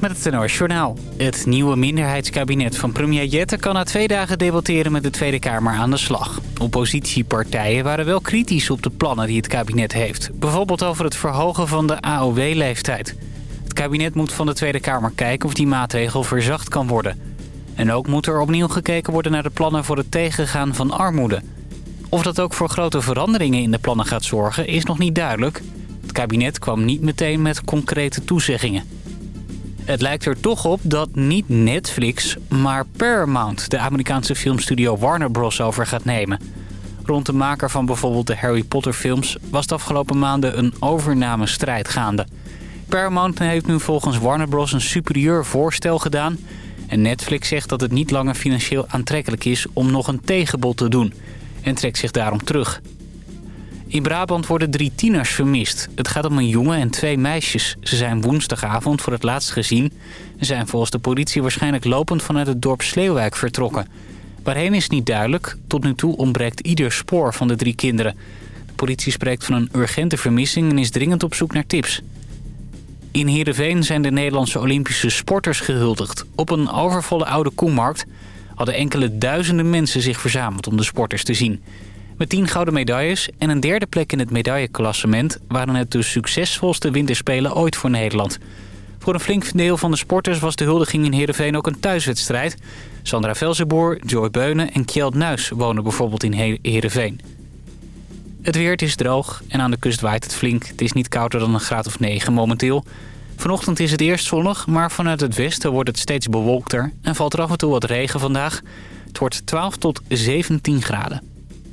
Met het NOS Journaal. Het nieuwe minderheidskabinet van premier Jette kan na twee dagen debatteren met de Tweede Kamer aan de slag. Oppositiepartijen waren wel kritisch op de plannen die het kabinet heeft. Bijvoorbeeld over het verhogen van de AOW-leeftijd. Het kabinet moet van de Tweede Kamer kijken of die maatregel verzacht kan worden. En ook moet er opnieuw gekeken worden naar de plannen voor het tegengaan van armoede. Of dat ook voor grote veranderingen in de plannen gaat zorgen is nog niet duidelijk. Het kabinet kwam niet meteen met concrete toezeggingen. Het lijkt er toch op dat niet Netflix, maar Paramount... de Amerikaanse filmstudio Warner Bros. over gaat nemen. Rond de maker van bijvoorbeeld de Harry Potter films... was de afgelopen maanden een overnamestrijd gaande. Paramount heeft nu volgens Warner Bros. een superieur voorstel gedaan... en Netflix zegt dat het niet langer financieel aantrekkelijk is... om nog een tegenbod te doen en trekt zich daarom terug. In Brabant worden drie tieners vermist. Het gaat om een jongen en twee meisjes. Ze zijn woensdagavond voor het laatst gezien... en zijn volgens de politie waarschijnlijk lopend vanuit het dorp Sleeuwijk vertrokken. Waarheen is niet duidelijk. Tot nu toe ontbreekt ieder spoor van de drie kinderen. De politie spreekt van een urgente vermissing en is dringend op zoek naar tips. In Heerenveen zijn de Nederlandse Olympische sporters gehuldigd. Op een overvolle oude koemarkt hadden enkele duizenden mensen zich verzameld om de sporters te zien. Met tien gouden medailles en een derde plek in het medailleklassement... waren het de succesvolste winterspelen ooit voor Nederland. Voor een flink deel van de sporters was de huldiging in Heerenveen ook een thuiswedstrijd. Sandra Velzenboer, Joy Beunen en Kjeld Nuis wonen bijvoorbeeld in Heerenveen. Het weer is droog en aan de kust waait het flink. Het is niet kouder dan een graad of 9 momenteel. Vanochtend is het eerst zonnig, maar vanuit het westen wordt het steeds bewolkter... en valt er af en toe wat regen vandaag. Het wordt 12 tot 17 graden.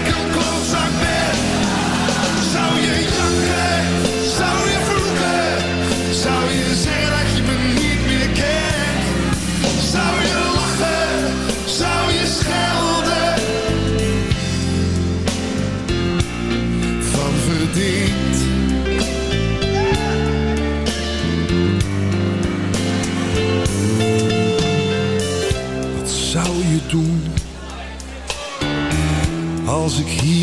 Ik een klootzak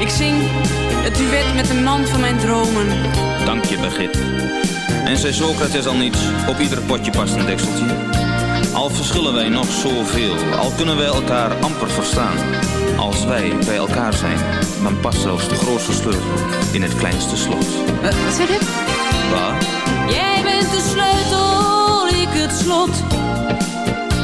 Ik zing het duet met de man van mijn dromen. Dank je, Begit. En zei Socrates al niets, op ieder potje past een dekseltje. Al verschillen wij nog zoveel, al kunnen wij elkaar amper verstaan. Als wij bij elkaar zijn, dan past zelfs de grootste sleutel in het kleinste slot. Eh, wat zeg je? Waar? Jij bent de sleutel, ik het slot.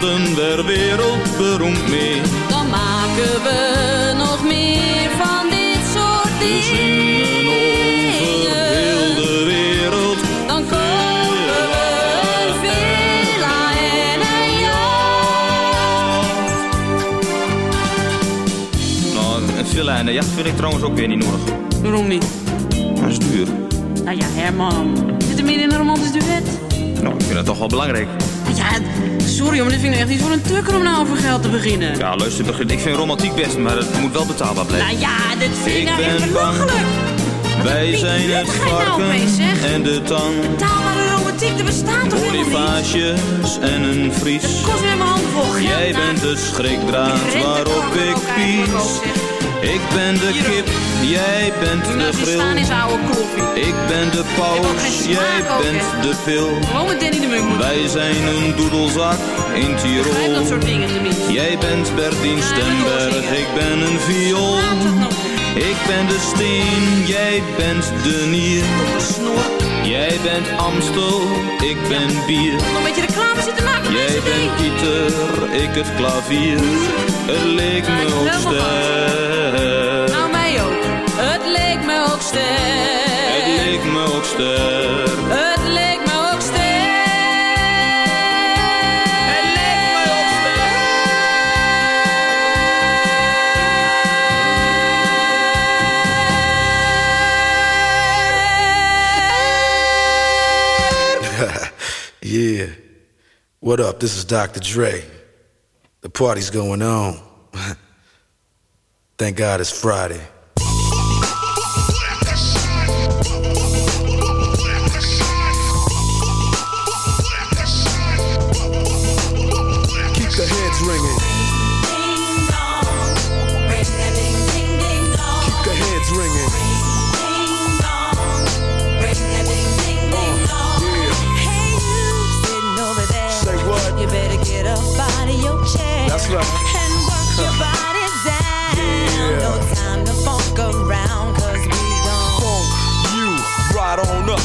worden we wereldberoemd mee. dan maken we nog meer van dit soort dingen. over heel de wereld. Dan kopen we een villa en een jacht. Nou, een villa en de jacht vind ik trouwens ook weer niet nodig. Waarom niet? Dat is duur. Nou ja, Herman. Zit er meer in een romantisch duet? Nou, ik vind het toch wel belangrijk. Sorry, maar dit vind ik echt niet voor een tukker om nou over geld te beginnen. Ja, luister, begin. ik vind romantiek best, maar het moet wel betaalbaar blijven. Nou ja, dit vind ik, Ik nou echt belachelijk. Wij zijn het nou varken zeggen? en de tang. Betaalbare romantiek, er bestaat toch helemaal niet? En een vries. Kost weer mijn handen vol. Jij nou. bent de schrikdraad waarop ik pies. Ik ben de Hierop. kip, jij bent de je staan is oude koffie. Ik ben de paus, jij ook, bent de pil. Gewoon met Danny de Munk. Wij zijn een doedelzak in dat Tirol. soort dingen tenminste. Jij bent Bertien Ja, Stemberg, ik ben een viool. Nog Ik ben de steen, jij bent de nier. Jij bent Amstel, ik ben bier. Een beetje reclame zitten maken Jij bent. Pieter, ik het klavier. Het leek me ook leek ster. Het leek me ook ster. Het leek me ook ster. Het leek me ook Yeah. What up? This is Dr. Dre. The party's going on. Thank God it's Friday.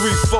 three, four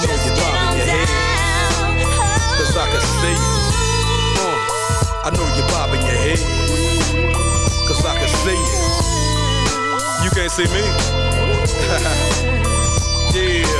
till you're uh, bobbing your head. Cause I can see you. Uh, I know you're bobbing your head. Cause I can see you. You can't see me. yeah.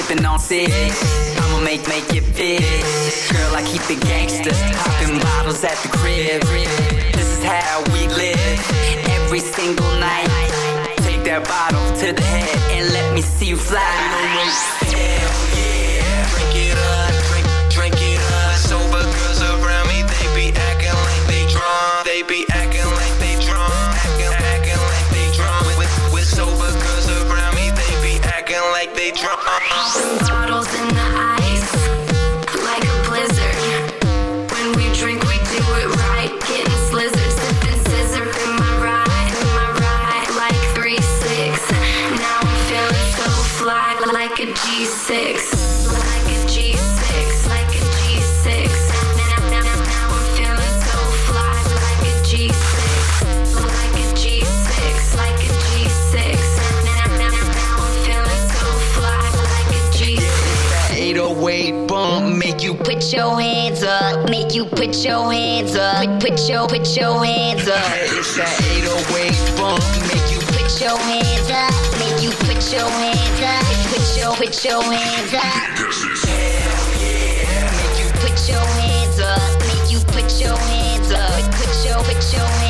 sipping on six. I'ma make make it fit. Girl, I keep it gangster, popping bottles at the crib. This is how we live every single night. Take that bottle to the head and let me see you fly. Yeah, drink it up, drink it up. Girls around me, they be acting like they drunk, they be acting. Bottles in the put your hands up. Make you put your hands up. Put your put your hands up. It's that 808 funk. Make you put your hands up. Make you put your hands up. Put your put your hands up. Yeah, yeah. Make you put your hands up. Make you put your hands up. Put your put your hands up.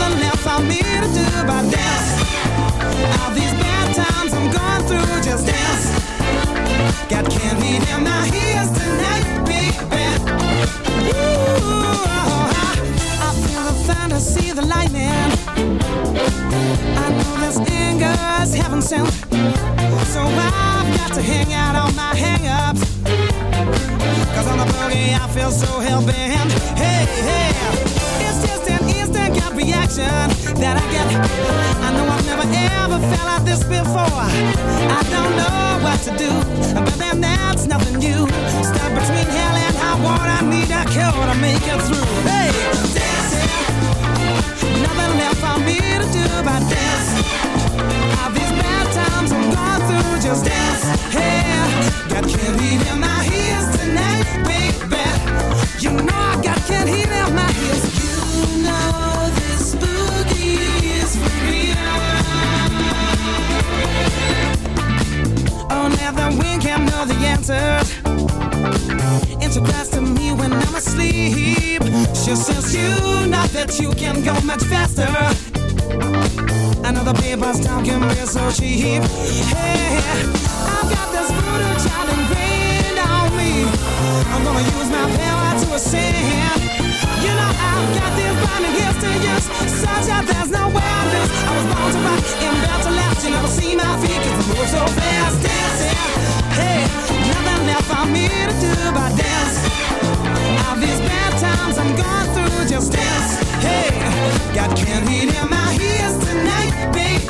Nothing left for me to do but dance. All these bad times I'm going through, just dance. Got candy in my ears tonight, baby. Ooh, I, I feel the thunder, see the lightning. I know this anger's heaven sent. So I've got to hang out on my hang-ups. Cause on the boogie I feel so hell-bent. Hey, hey, it's just instant gut reaction that I get. I know I've never ever felt like this before. I don't know what to do, but then that's nothing new. Stuck between hell and high water, I need a cure to make it through. Hey, dancing, nothing left for me to do To me when I'm asleep. She says you know that you can go much faster. The papers talking real so cheap. Hey, I've got this voodoo child ingrained on me. I'm gonna use my power to ascend. You know I've got these blinding gifts to use, such that there's no way I was born to rock and built to last. You never see my feet 'cause I move so fast, dancing. Hey, nothing left for me to do but dance. All these bad times I'm going through, just dance. Hey, got candy in my ears tonight, baby.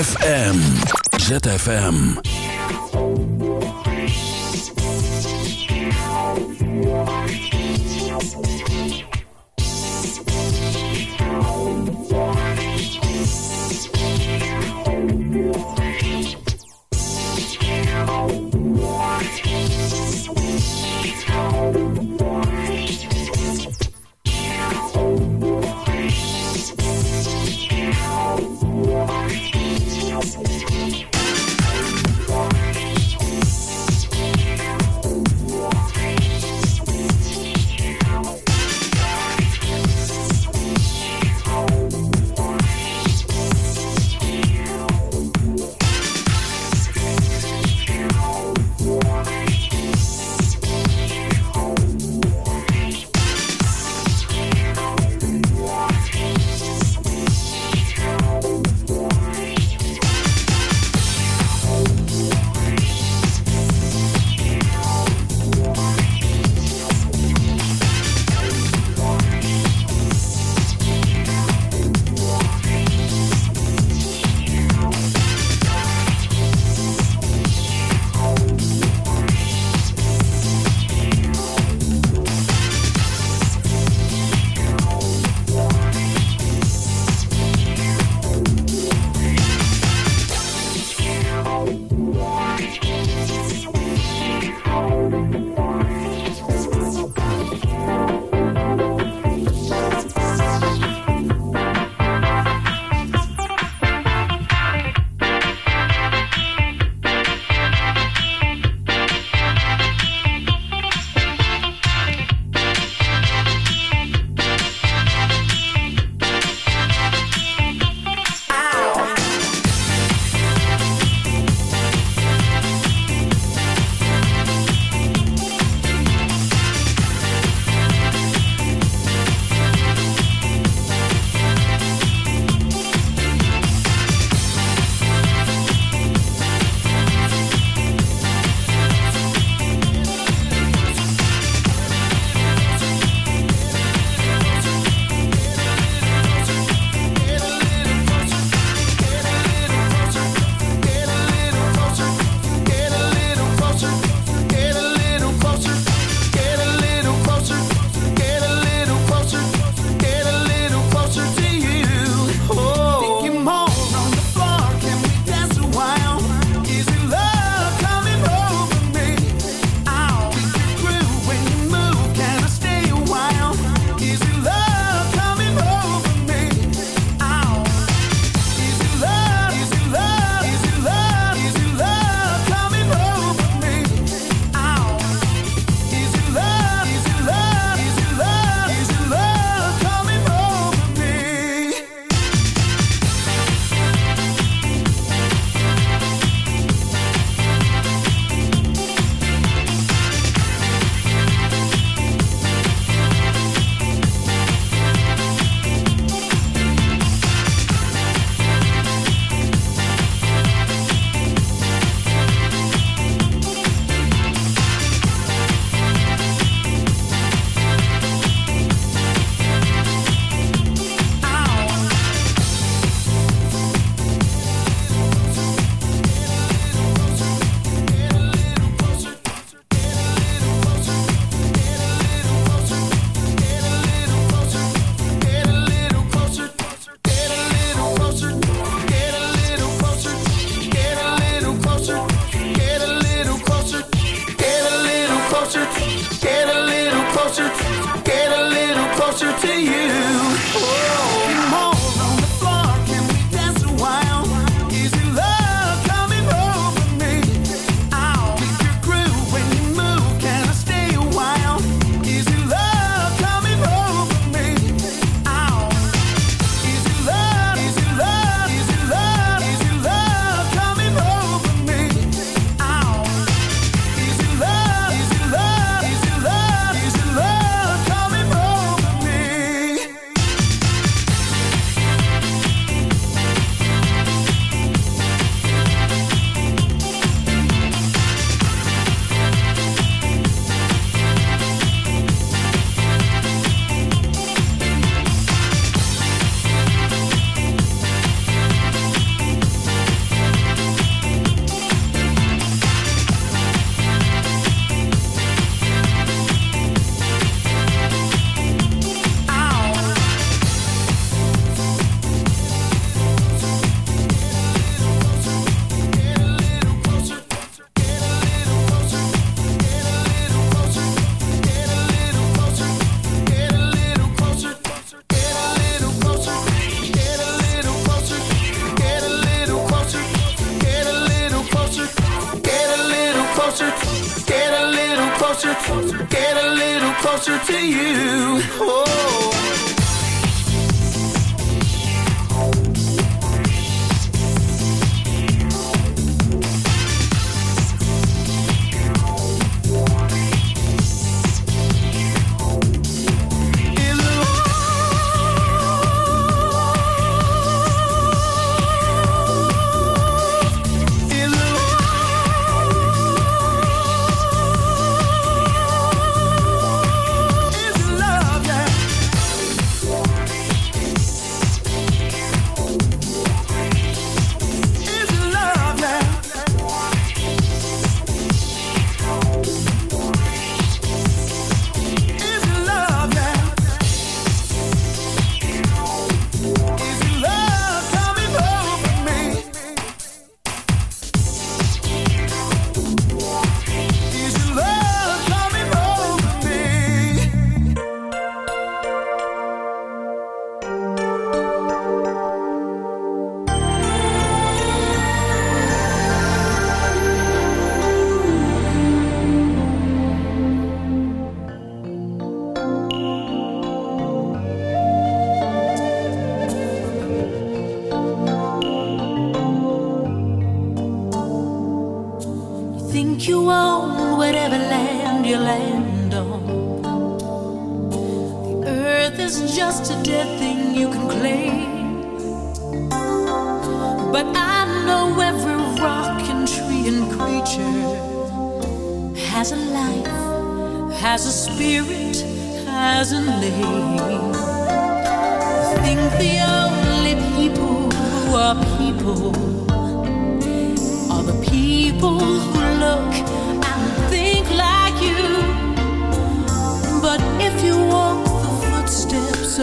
ZFM. ZFM. you. Oh.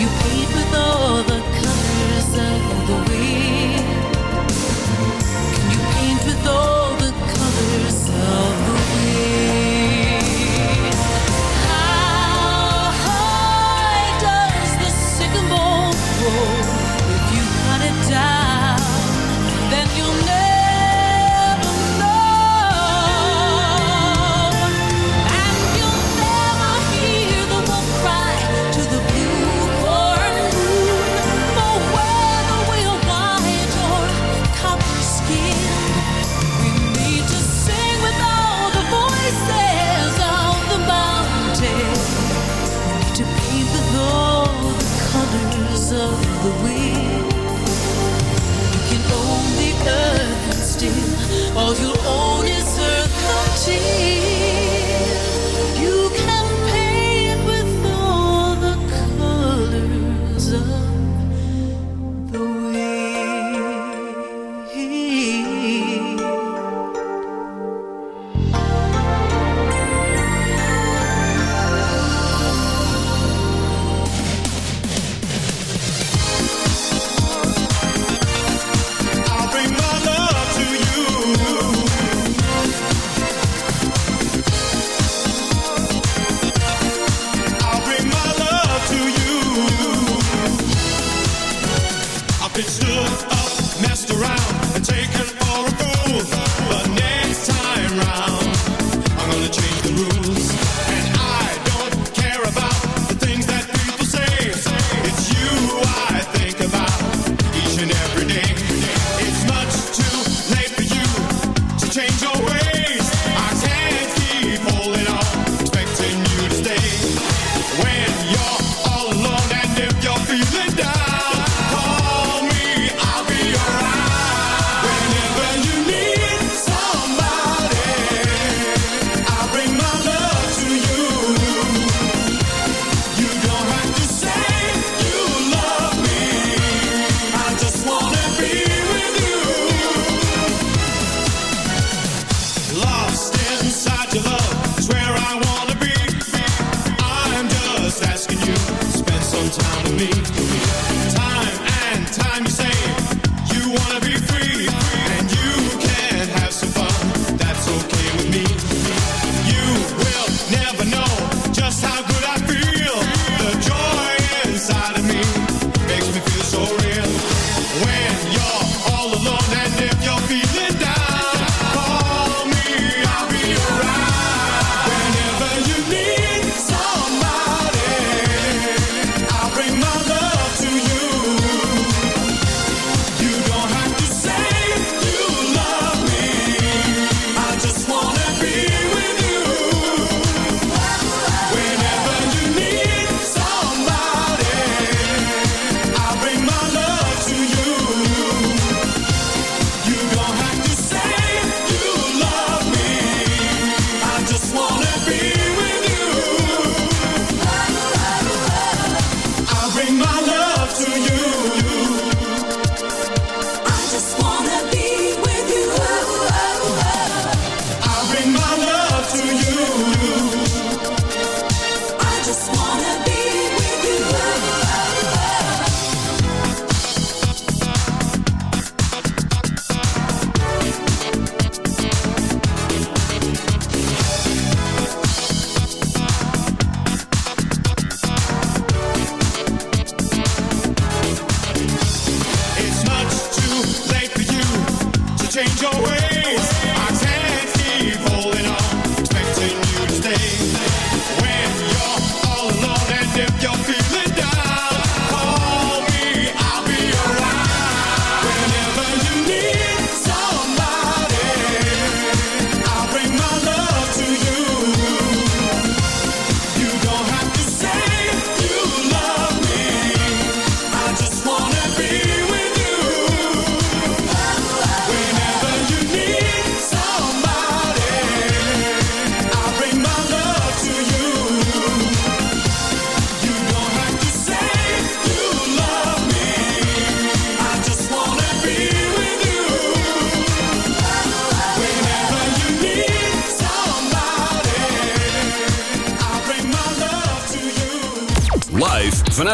you paid with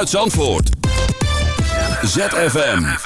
Zandvoort. ZFM.